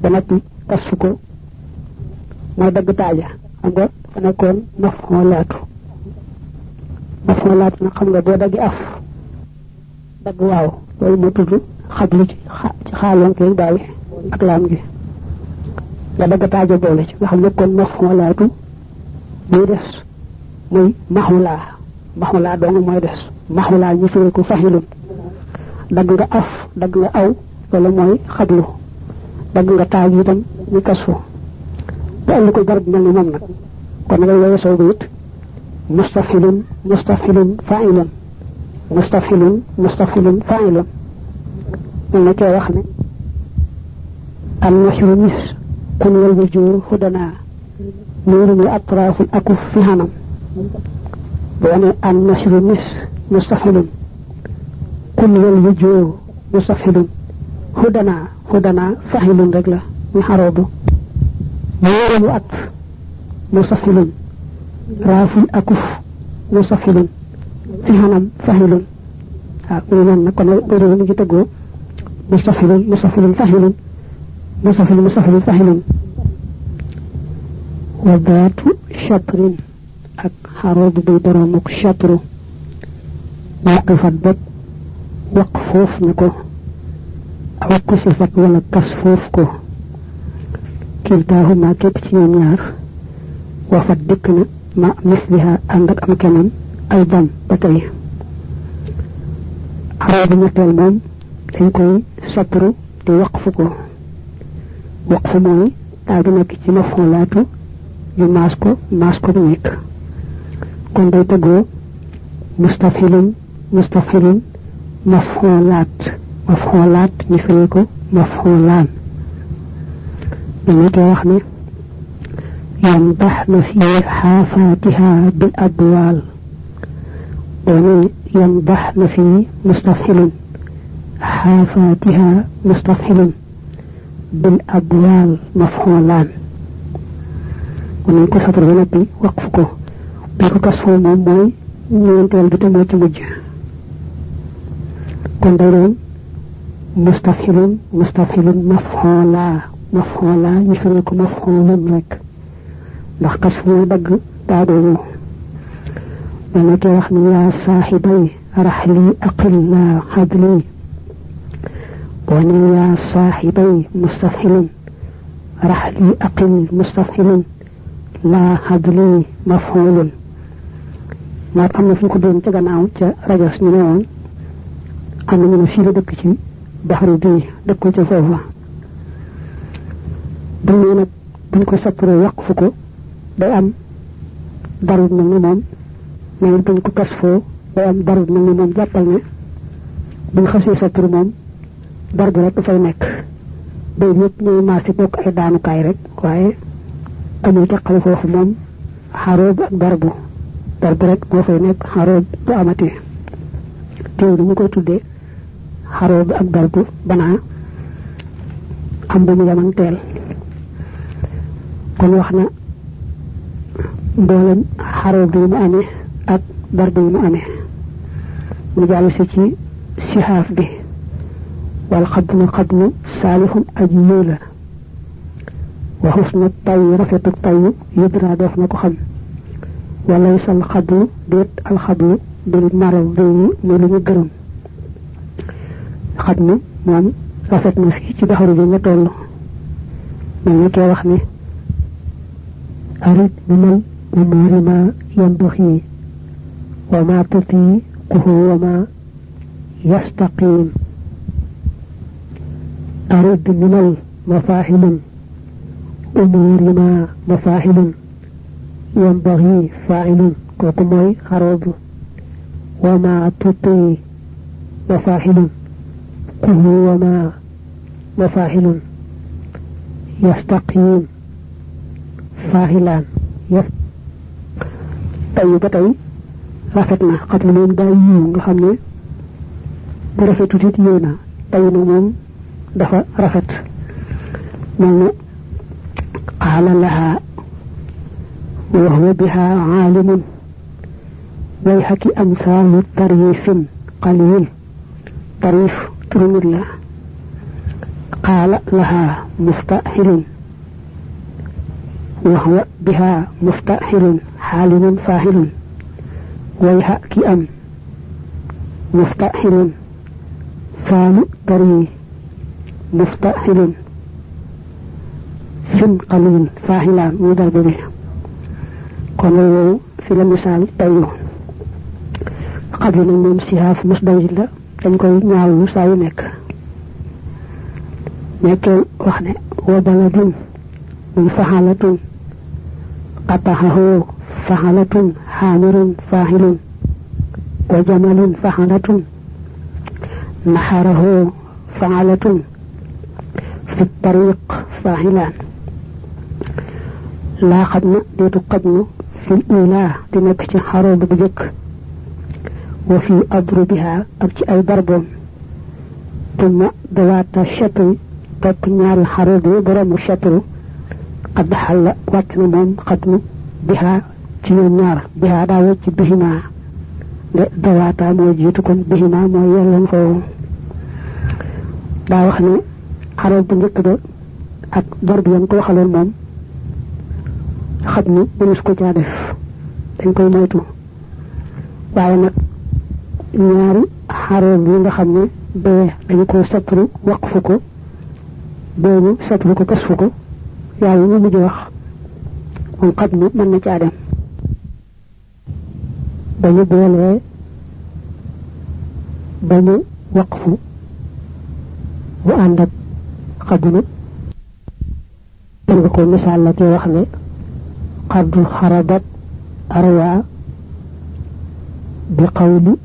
ba noppi kasfu ko. Mooy dagg taaja xam nga dafa nekkoon mafxoolaatu nag xam nga boo daggi af. Dagg waaw loolu moo tudd xablu ci ci koy bàyyi ak laam gi. Nga dagg taaja boole ci. Xam ne kon mafxoolaatu muy des. Muy maxulaa maxulaa dong mooy des. Maxulaa ñu firi ko fahilun. Dagg nga af dagg nga aw loolu mooy xablu dagg nga taaj itam ñu kasu ba andi ko barab mel ni moom nag kon ngay woye saw bayit mustafilun mustafilun fa'ilun mustafilun mustafilun fa'ilun mel na kee wax ne an nashru mis kun wal wujur hudana nuurun wa atraful akuf fi hanam boo ne an nashru هدنا هدنا فهل رجلا. محراب ويرم أت. مصفل رافي أكف. مصفل فهنم فهل أقولون نكون أقولون نجي تقو. مصفل مصفل فهل مصفل مصفل فهل وبات شطر أك. حراب بيدرامك شطر. وقفت بك وقفوف نكو. Aw kusifat wala kas foof ko kiltaahuma képp ci ñoom ñaar wafat dikk na ma misliha ànd ak am kenam ay ban ba tey xaroobu ñetteel moom dañ koy sapru te waqfu ko waqfu mooy daa du nekk ci mafxulaatu ñu maas ko maas ko bu nekk kon day tëggoo mustafilun mustafilun mafxulaat mafxulaat ñu firee ko mafxulaan dañu koy wax ne ينضحن في حافاتها بالأبوال ومن ينضحن في مستفحل حافاتها مستفحل بالأبوال مفعولان ومن ko satar ba noppi waqf ko bi ko kas foo moom mooy ñeenteel bi te moo ci mujj kon day doon مستفحلا مستفحلا مفعولا مفعولا يفعلك مفعولا لك ده قصف دق دادو ولك رحم يا صاحبي رحلي أقل لا قبلي. وني يا صاحبي مستفحلا رحلي أقل مستفحلا لا حدلي مفعولا ما تعمل فيكم دون تجمعون تجمعون تجمعون تجمعون تجمعون تجمعون تجمعون ñu ne woon am na ñu ne fii la dëkk ci foofa. Bu ne nag buñ ko sapparee waqfu ko. Day am darut mel ni moom. Mais buñ ko kas foo. Day am darut mel ni moom. Jàppal ne buñ xasee sappar moom dar bi rek dafay nekk. Bay yëpp ñooy maasi bokk ay daanukaay rek. Waaye amul teqale foofu moom. Xaroob ak darbu darbu rek moo fay nekk. Xaroob du amati teew ni ñu koy xaroob ak darbu banaa am bu mu yamanteel kon wax na mboolem xaroob yi mu amee ak darbu yi mu amee mu jàll si ci sixaaf bi wal xablu xablu saalixun aji yiw la wa xusna tay rafetu tay yudra def na ko xam wala sal xablu déet alxablu bil maral yi muy lu ñu gërëm xablu moom rafet na fii ci baxaru bi nga toll mel ni kee wax ne arit minal umuuri ma yanbaxi wa ma tutiquhu wa ma yastaqim arid minal mafaaxilun umuuri ma mafaaxilun yanbaxi faaxilun kooku mooy xaroobu wa ma كله وما مفاعل يستقيم فاهلان يف تاي باتاي رافتنا خاطر نون داي يو nga xamne bu rafetu tit yewna tay قال لها وهو بها عالم ويحكي أمثال طريف قليل طريف nit la فقال لها مفتأحل وهو بها مفتأحل حالم فاهل ويها كأم مفتأحل سام دري مفتأحل فن قليل. فاهلان مدربه kon woowu fi la misaal yi nag moom sihaaf musdawil la dañ koy ñaawlu saa yu nekk nekkee wax ne wa baladin muy faxalatun qataxahu faxalatun xaamirun faaxilun wa jamalin faxalatun naxarahu faxalatun fi tariq faaxilaan laa xaj na deetu xaj nu في الأولى تنك حروب بجك وفي أضربها أبتي أي ضرب ثم دوات الشطر توب نار الحروب برم الشطر. قد حل واتن موم قدم بها تي النار بها داوت بهما. دواتا مو جيتكم بهما مو يلن فو. دا wax ni xarob bu njëkk ba ak darb yam ko waxaloon moom xaj ni mënees ko caa def dañ koy moytu waaye nag ñaari xaroom yi nga xam ne bee dañ ko sapru waqfu ko boobu sapru ko kasfu ko yàlla ñu mujj wax moom xaj ni mën na caa dem dañu boolee bañu waqfu mu ànd ak xajunu nga ko misaal la wax ne قد خربت أروى بقول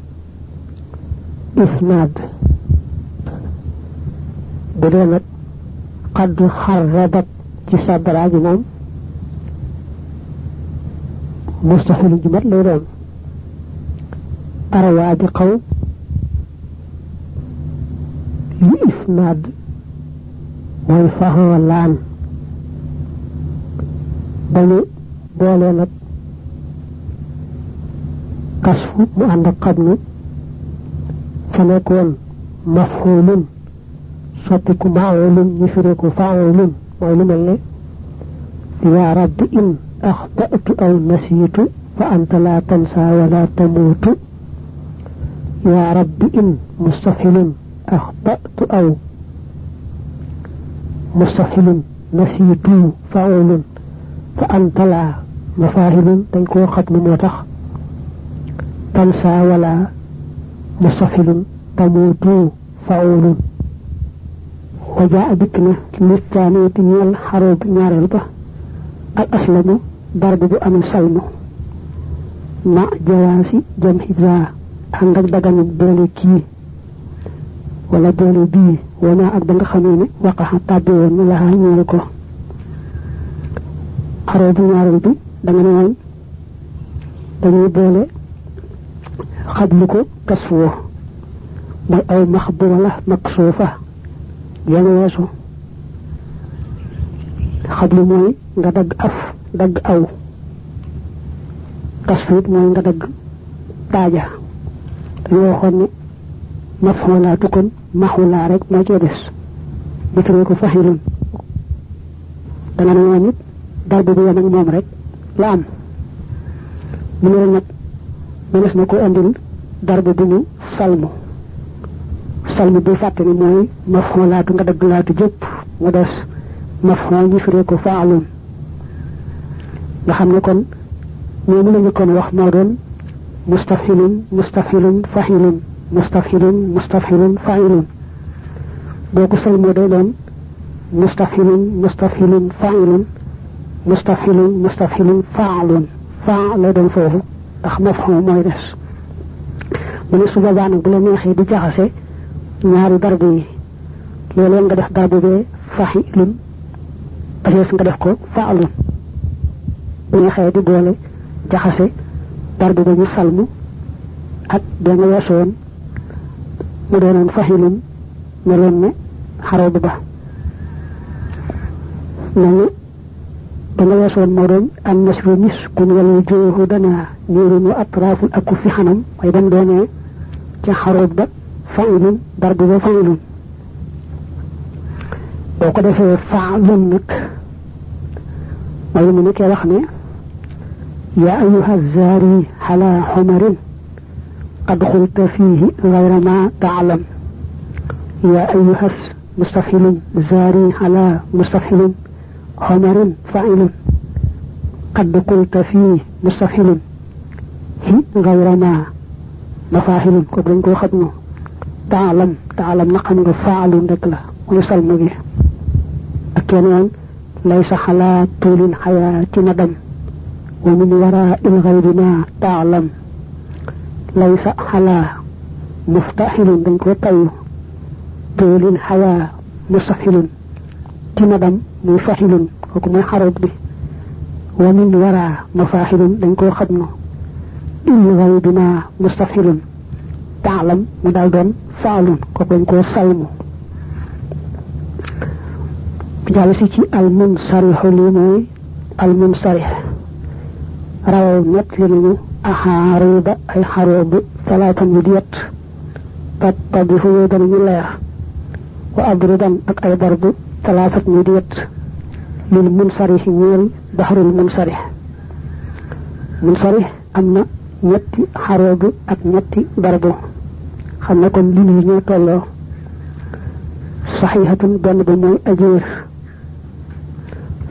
إسناد. بدونت قد خربت جسد راجنا مستحيل جمال لورون أروى بقول لإسناد boole nag kasfu mu ànd ak xabnu maawulun ñu firé ko faawulun mooy lu mel ne يا رب إن أخطأت أو نسيت فأنت لا تنسى ولا تموت. يا رب إن مستفهل أخطأت أو مستفهل نسيت فاعل فأنت لا مفاهيم. دنجكو ختم موتاخ تنسى ولا مستفل تموت فعول. وجاء بكنا للثانية نيال حروب نيارل با الأسلم ضرب بو أمن سلم مع جواسي جمع ذا عندك دغن دولي ولا دولي بي وما ñëw ko xare bu ñaareel bi da nga ne woon dañuy boole xablu ko kasfoo mooy aw maxbura la maksuufa yang weesu xablu mooy nga dagg af dagg aw kasfu it mooy nga dagg taaja dañoo waxoon ne mafxulaatu kon maxulaa rek moo cee des bu ko fahilun da nga ne woon it darbu bi yam ak moom rek la am mu ne nag mënees na ko andil darba bu ñu salmu. Salmu bu fàttali mooy mafhon laatu nga dagg laatu jëpp mu des mafhon ko faalun. Nga xamne kon ñu mëna ñu kon wax moo doon mustafilun mustafilun fahilun mustafilun mustafilun fa'ilun. boo salmu salmoo doon mustafilun mustafilun fa'ilun, mustafilun mustafilun faalun. Faa lay doon ndax mafhum moy dess mu ne su boobaa nag bu la neexee di jaxase ñaari darbu yi léeg nga def darbu bee fahilun asees nga def ko faalun. Bu neexee di boole jaxase darbu ba ñu salmu ak da nga weesoon mu doonoon fahilun meloon ne xaroobu ba. Nañu atraful aku fi xanam way dem doonee ca xaroob ba failun darbu ba failun boo ko defee faalun nag mooy mu nekkee wax ne يا أيها الزاري على حمر قد خلت فيه غير ما تعلم يا أيها مستفعل زاري على مستفعل حمر فعل قد قلت فيه مستفعل غير ما مفاهل كبرن كو خدمو تعلم تعلم نقم فاعل دك ويسال مغي أكينون ليس على طول حياة ندم. ومن وراء ما تعلم. ليس على مفتحل دنكو طيو طول. حياة مستحيل. تندم مفاحل وكما حرب به. ومن وراء مفاحل دنكو خدمه. الغيب ما مستحيل تعلم مدال دون فعل كوكو سلم جالسي ci المنصرح لي موي المنصرح. raw net li ñu axaaruba ay xaroob salaatan yu diyet tattabihu danañu leer wa abrudan ak ay darbu salaasat ñu diyet lil munsarih ñeel baxrul munsarih munsarih am na ñetti xaroob ak ñetti darbu xam ne kon lim yi ñoo tolloo saxiixatun benn ba mooy ajiir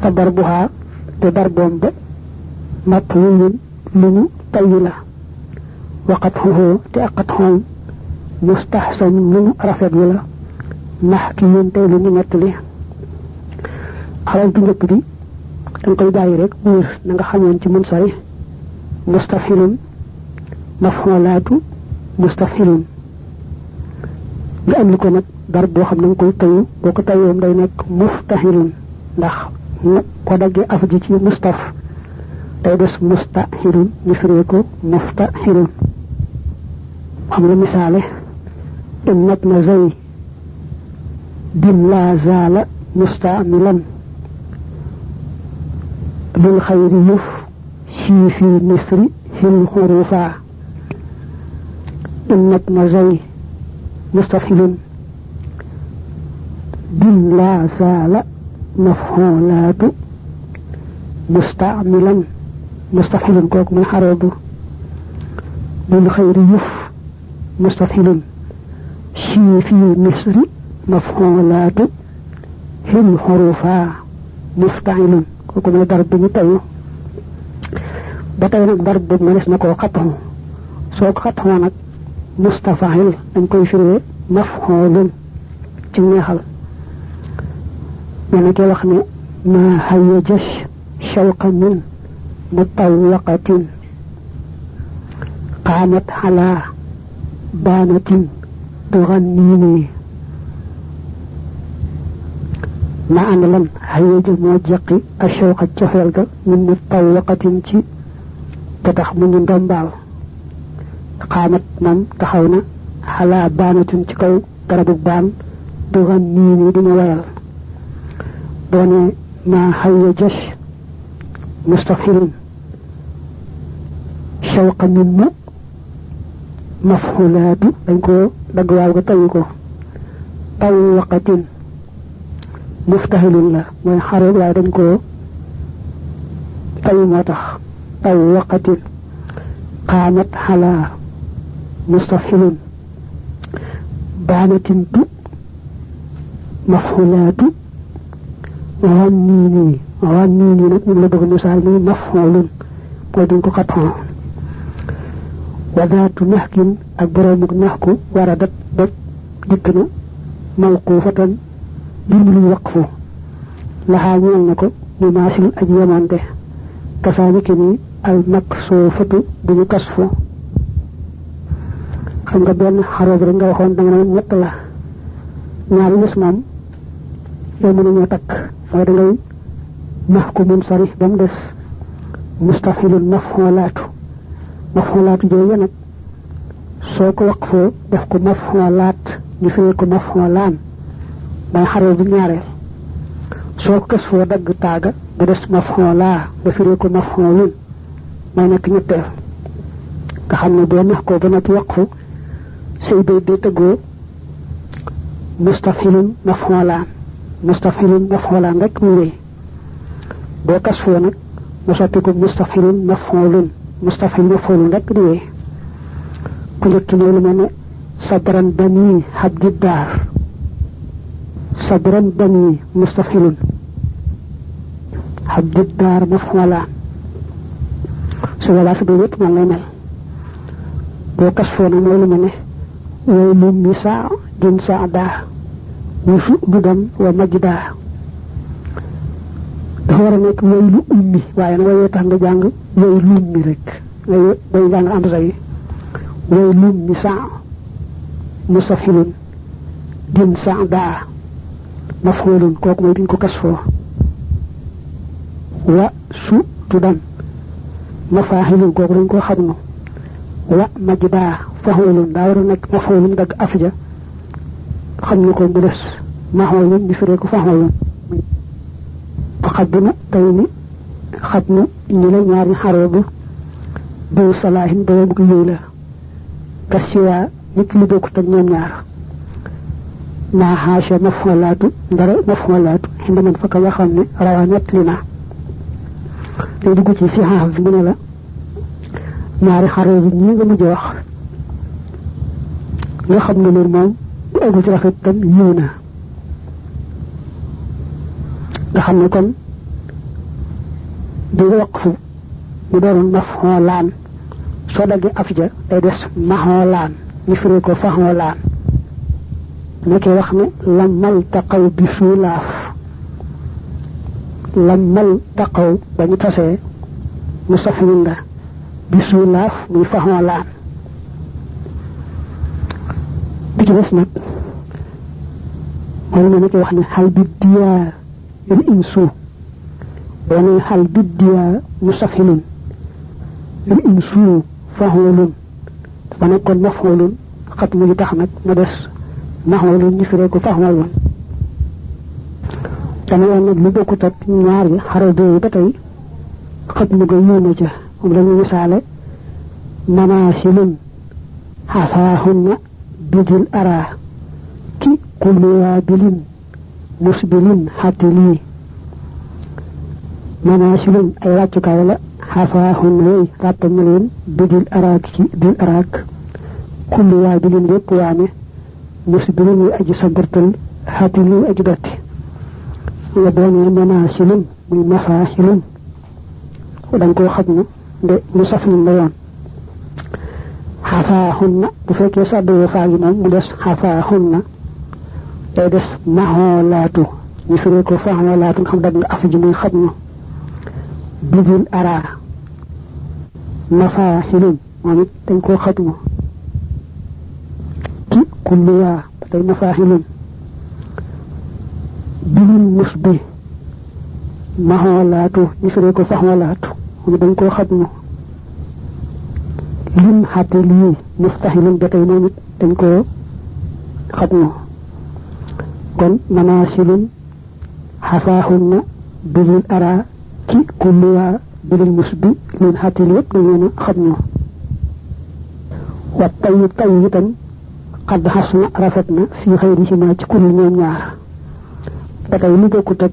fa darbuha te darboom ba مطلول من طيلة وقطعه تأقطعه مستحسن من رفض ولا نحكي تيل من نتلي xalal bu njëkk bi danga koy bàyyi rek wóor na nga xamoon ci mun sari mustafilun mafxolaatu mustafilun. Nga andi ko nag dar boo xam na koy tayu. Boo ko day nekk muftahilun ndax ko daggee af ci mustaf day des mustahirun ñu firee ko muftahirun xam nga misaale. Innat na zay dim la zaala mustamilan بالخير يف شي في مصر في الخروفة. إن ابن زي مستفيل لا زال مفعولات مستعملا. مستفيل كوك من حرب. بالخير يف مستفيل شي في مصر مفعولات هم حروفا مستعملا. كوك من ضرب نتايو باتاي نك ضرب منس نكو خطه سوك خطه نك مستفعل ان كوي فري مفعول ci neexal. Yana ke wax ne ma hayyajash shawqa min مطوقة قامت على بانة تغنيني ما أنا لم هيج موجقي الشوق الجفل من مطوقة تي تتخ من دمباو قامت من تخونا على بانة تكو درب بان تغنيني دم ويل دوني ما هيجش مستفحل شوقا من مفعولات دنجو دغوال ko tayu ko tawqatin muftahilun la moy xare la dañ ko tayu motax tawqatin qamat hala mustafhilun banatin tu maf'ulatu wannini wannini nak ñu la bëgg misal ni maf'ulun moy duñ ko xatan وذات نحك mbir lu waqfu. Laha ñeel nako ko ñu maasil ak kasani kasaaniki ni al maksuufatu duñu kasfu. Xam nga ben xaro rek nga waxon da nga ne ñett la. Ñaari mom do yow ñu tak fa da ngay mahkumun sarih mun dess mustahilun mafxolaatu mafxolaatu ko def ko mafhulat ñu fi ko mafhulan mooy xaroo bu ñaareel. Soo kës foo dagg taaga ba des mafxolaa ba firee ko mafxolun mooy nekk ñetteel. Nga xam ne boo nax ko ba noppi waqfu say bay day tëggoo mustafilun mafxolaan mustafilun maf'ulan rek mu wéy. Boo kasfoo nag mu soppi ko mustafilun maf'ulun mustafil maf'ulun rek di wéy. Ku njëkk mooy lu ne bani habdi daar sabran bani mustafilun habdi daar maf'ulan su boobaa sa yëpp man lay mel boo kasfoo nag mooy lu mel ne waylu misa din saada wusu dudan wa majda dafa war a nekk waylu ummi waaye nag wayee tax nga jàng waylu mi rek ngay day jàng am say waylu misa musafilun din saada majda fahulun daa war a nekk mafulun dagg afja xam ñu ko mu des maxoolun ñu firee ko faxoolun fa xadduna tey ni xat na ñu la ñaari xaroo bu diw salaahin boobu ko yëy la kasiwa nit li bokkut ak ñoom ñaar naa xaasha mafolaatu ndara mafolaatu xindi man fa ka nga xam ne rawa ñett li na day dugg ci si xaaf bi mu ne la ñaari xaroo bi ñi nga mujj wax nga xam ne leen moom bu eggu ci rafet tam yiw na nga xam ne kon di waqfu mu doon maf'ulaan soo daggee af ja day des maxoolaan ñu firee ko faxoolaan نكي وخنا لما التقوا بخلاف لما التقوا باني تاسي مصفين دا بخلاف مي فهمو لا ديك نسنا وأنا نكي وخنا حل بالديا الانسو وأنا حل بالديا مصفين الانسو فهولون فنكون مفهولون خطمي تحمد مدرس نحن نفريكو فهمل كان يوم نك نبوك تك نياري حردوي بتاي خط نغو يوم جا هم لن يسال مناسل حفاهن بجل أرا كي كل وابل مسبل حتلي مناسل أي راتك ولا حفاهن وي رات بجل أراك بجل أراك كل وابل بك musbilin yi aji sagartal xatilii aji dotti nga doonee manaasilun muy mafaaxilun da nga koo xam ne nde mu saf la yoon xafaahunna bu fekkee sàddoo faa gi moom mu des xafaahunna day des maxoolaatu ñu firee ko faxoolaatu nga xam dag nga af ji muy xam ñu bidil araa mafaaxilun moom it dañ koo xatmu النيا تاي مفاهيم بين مصبي ما هو لاتو يفري كو صحو لاتو ني دنجو خدمو لين حاتلي مستحيل دكاي نوني دنجو خدمو كون مناشل حفاهن بين الارا كي كلوا بين المصبي لين حاتلي دنجو خدمو وطيب طيبا xadd xas na na fii xëyri si ma ci kulli ñoom ñaar. Ba tey lu bokkut ak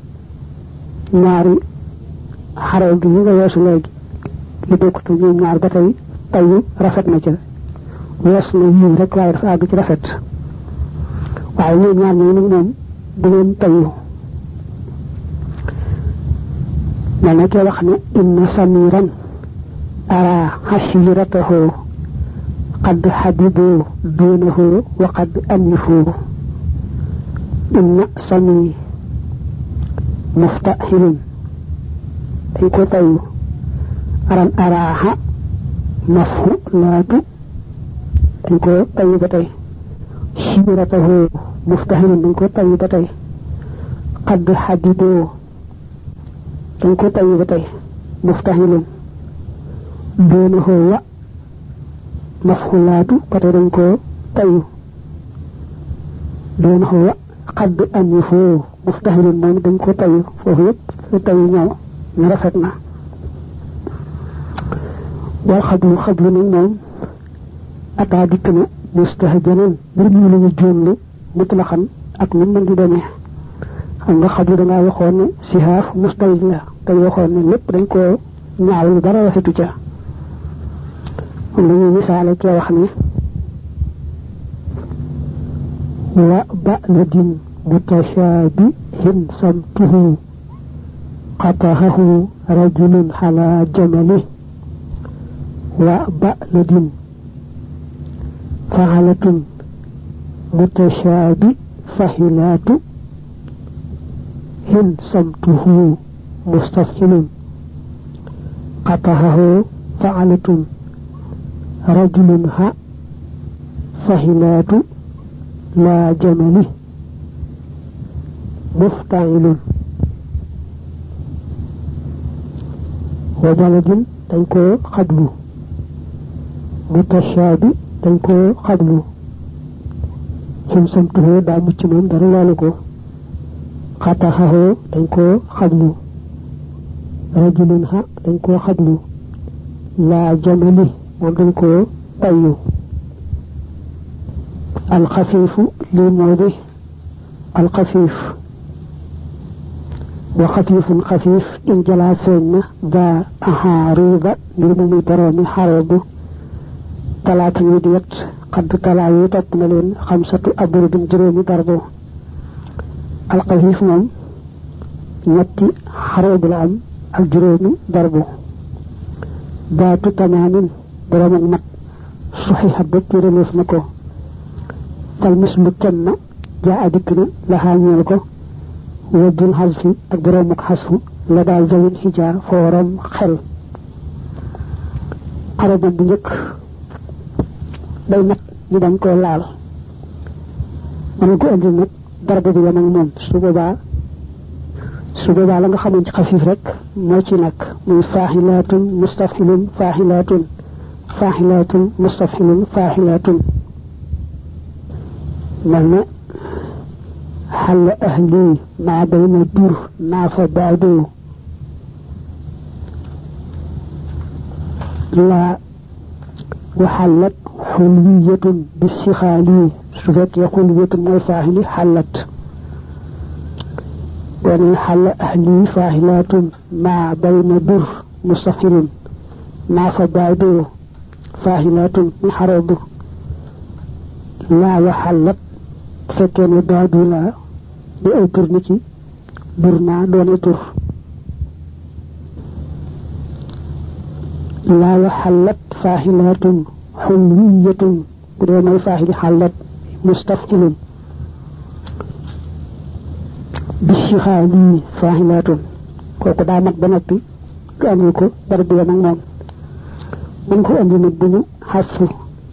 ñaari xarew gi ñu nga weesu léegi. Lu bokkut ak ñoom ñaar ba tey tayu rafet na na yiw rek waaye dafa ci rafet. Waaye ñoom ñaar ñoo nag moom du ngeen tayu ma nekkee wax ne inna samiran ara xasiratahu قد حببوا دونه وقد أنفوا إن سمي مفتأهل. أي كتاب أرم أراها مفهو لاتو أي كتاب أي شيرته مفتأهل أي كتاب قد حببوا. أي كتاب أي دونه وقد mafu laatu ba tey dañ ko tayu doonahu wa qad anifoo muftahilun moom dañ ko tayu foofu yëpp fu tayu ñëw ñu rafet na wal xablu xablu nag moom ataa dikk na mustahjanan mbir mi la ñu jóomlu mutlaxan ak nu mën di demee xam nga xablu da ngaa waxoon ne sihaaf musdalij la te waxoon ne lépp dañ koo ñaaw lu dara rafetu ca am la ñuy misaale kee wax ne wa ba'ladin mutashabihin samtuhu qatahahu rajulun ala jamali wa ba'ladin فعلة متشابه فهلات هن صمته مستفهل قطعه فعلة رجل ها فهلات لا جمله مفتعل وبلد تنكو قبله متشابه dañ ko xablu xim samtuhoo daa mucc moom dara laalu ko xataxaxoo dañ ko xablu moom dañ ko tayyu alxafiifu lii moo di alxafiif wa xafiifun xafiif in jalaa feeñ na daa axaariida ngir mu muy boroomi xareebu talaata yi di wet xadd talaa yi topp na leen xamsatu abur bin juróomi darbo alxafiif moom ñetti xareebu la am ak juróomi darbo baatu tamaamin borom ak mat suxixa ba tëraleef na ko fal mislu kenn jaa adikk na laxaa ñeel ko wajjul xasfi ak borom ak xasfu la daal zawin xijaar fooram xel xarabam bu njëkk day mat ñu dañ ko laal mën ko andi nag darba bi yam ak moom su boobaa su boobaa la nga xamoon ci xafif rek moo ci nekk muy faaxilaatun mustafilun faaxilaatun فاحلات مستفهم فاحلات نعم حل أهلي ما بين الدور ما فبعده. لا وحلت حلوية بالسخالي. شفت يقول وتم الفاحل حلت. يعني حل أهلي فاحلات ما بين الدور مستفهم ما فبعده. در مستقل ما فبعد فاهلات محرب لا وحلت. فكان بعد لا بأوتر نكي برنا دون تر. لا وحلت. فاهلات حلوية. بدون الفاهل حلت. مستفعل بالشخالي فاهلات kooku daa mag ba noppi amul ko bari bi moom mën ko andi nag bu ñu xasfu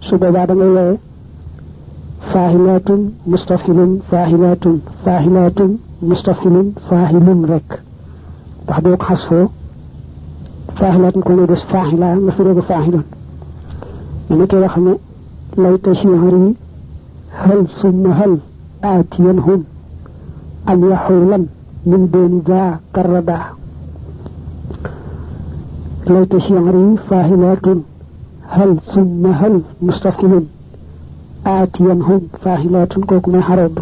su boobaa da ngay woowee faahilatun mustafilun faahilatun faahilatun mustafilun faahilun rek ndax boo ko xasfoo faaxilaat ko lay des faaxila nga firee ko faaxilun ma ne koy wax ne layta shi'ri hal summa hal aatiyanhum am yaxulan min dooni daa karrada لو تشعري فاهمات. هل ثم هل مستقل آتينهم فاهمات كوكما حرب.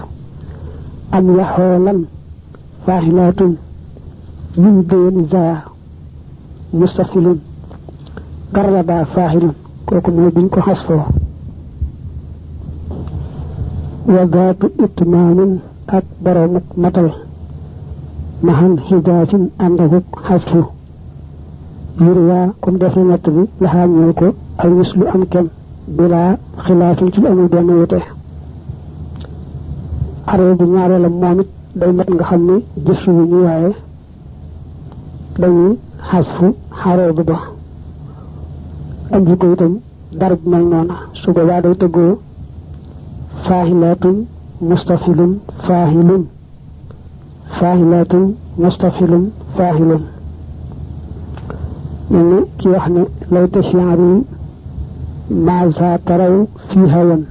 أم يحولا فاهمات من دون ذا مستقل قربا فاهل كوكما بنك حصفه وذات إتمام أكبر مطل مهن هداف عندك حصفه yurwaa comme def na natt bi laxaa ñëw ko ay mislu am kem bilaa xilaafin ci amul benn wute aree bu ñaareelam moom it day mat nga xam ne jëf yu ñu waaye dañuy xasfu xaroobu ba andi ko itam darab mel noona su boobaa day tëggoo faahilaatun mustafilun faahilun faahilaatun mustafilun faahilun من كي وحنا لو تشعرون ما ترو في هون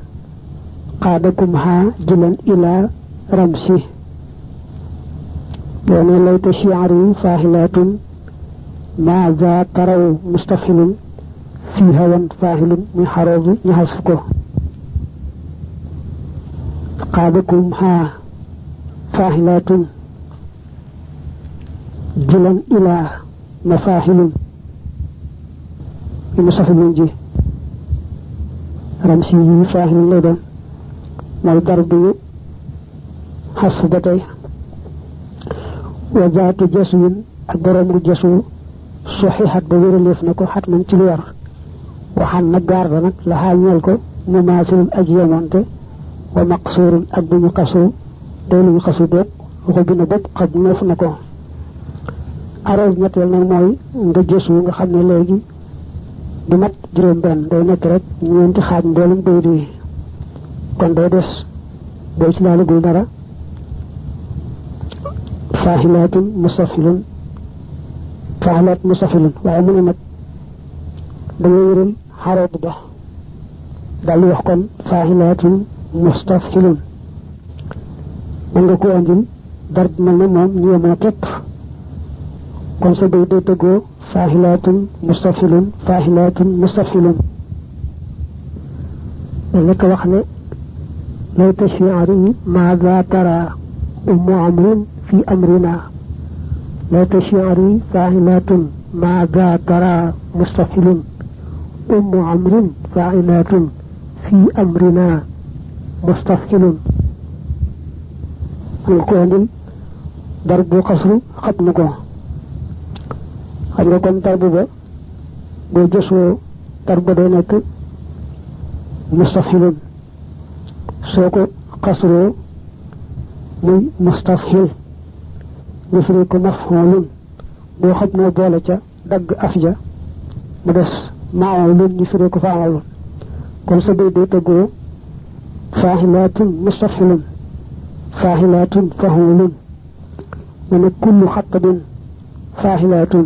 قادكم ها جلا إلى رمسه لأن لو تشعرون فاهلات ما ترو مستخل في هون فاهل من حروض قادكم ها فاهلات جلا إلى مفاهل المصحف الوجه رمسي فاهم اللودة مال درد حفظتي وذات جسو الدرم الجسو صحيح الدور اللي فنكو حتما تلوار وحن نقار ذنك لحال نالكو مماثل الأجيام أنت ومقصور الأدن قصو دول قصو دوك وغبنا بك قد نفنكو. أرز نتلنا موي نجسو. نخمي لأجي du mat juróom benn day nekk rek ñeenti xaaj mboolum day di kon day des boo ci laalagul dara faahilaatun musafilun faahilaat musafilun waaye mu ne nag da nga wëral xaroo bu dox dal wax kon faahilaatun mustafilun mën nga ko andil dar mel na moom ñu yemoo képp kon sa day day tëggoo faahilaatun mustafilun faahilaatun mustafilun لك وخنا ليت شعري ماذا ترى أم عمرو في أمرنا؟ ليت شعري فاعلات ماذا ترى مستفل؟ أم عمرو فاعلات في أمرنا مستفل. القول ضرب قصر خطنكو xam nga kon tarbu ba boo jësoo tarbu day nekk mustafhilun soo ko xasroo muy mustafhil ñu firi ko mafhulun boo xam noo boole ca dagg af ja mu des maawlun ñu firi ko faawlun kon sa bay day tëggoo faahilatun mustafhilun faahilatun fahulun mu ne kullu xattabin faahilatun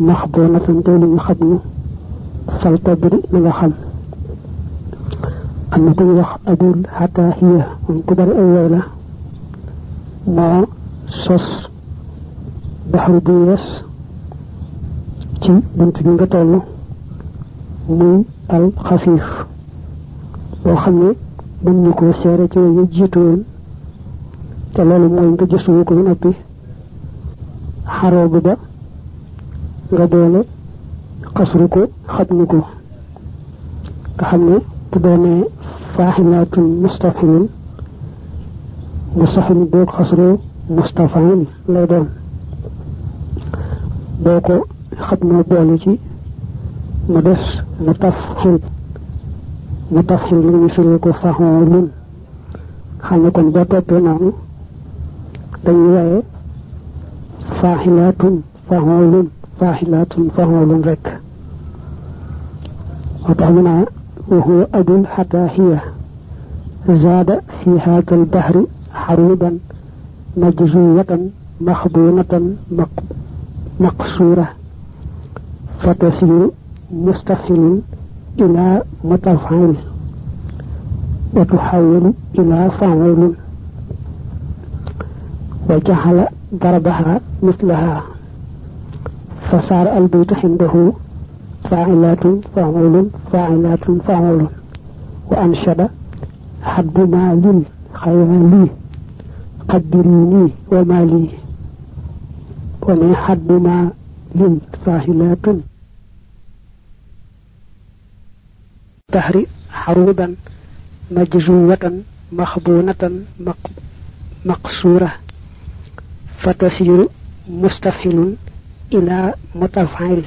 من محضونة دول يخدم فلتدري من أما كي وخ أدول حتى هي من كبر أولا. ما صص بحر ñu ko seere ci ñu jiitu woon te loolu mooy nga gëstuwu ko noppi xaroo bi ba nga doole xasru ko xatmu ko nga xam ne bu doonee faaxilaatun mustafilun mustafil boo ko xasroo mustafain lay doon boo ko xatmoo boole ci mu des mu taf xil mu taf xil li ñu firee ko faxoolun xam ne kon boo toppee noonu dañuy waye faaxilaatun faxoolun فاحلات فهول رك وطعمنا وهو أدل حتى هي زاد في هذا البحر حروبا مجزوية مخبونة مقصورة. فتصير مستفل إلى متفعل وتحول إلى فعول وجعل ضربها مثلها. فصار البيت عنده. فاعلات فعول فاعلات فعول وأنشد حب مال خيالي قدريني ومالي ومن حب مال فاعلات. تهري حروبا مجزوة مخبونة مقصورة. فتصير مستفحل. إلى متفعل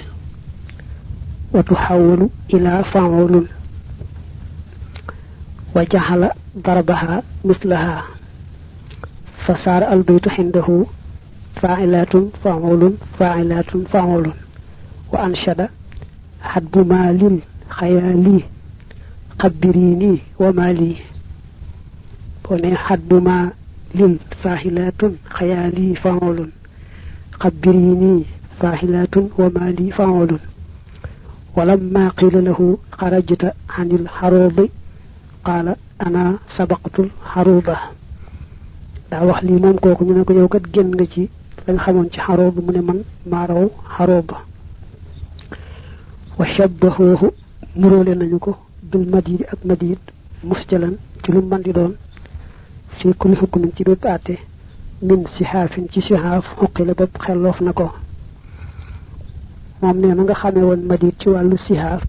وتحول إلى فعول وجعل ضربها مثلها. فصار البيت عنده فاعلات فعول فاعلات فعول وأنشد حد مال خيالي قبريني ومالي. وني حد ما للفاعلات خيالي فعول راحلات ومالي فعول ولما قيل له خرجت عن الحروب قال أنا سبقت الحروب. دا وخ لي موم كوكو نيو كيو كات ген نغي سي لا خامون سي حروب من من ما راو حروب وشبهوه مرولين نانيوكو بالمدين اك مدين مفجلا سي لو ماندي دون سي كل حكم سي بيب من سحاف سي سحاف حقل باب خلوف نكو moom nee na nga xamee woon madid ci wàllu sihaaf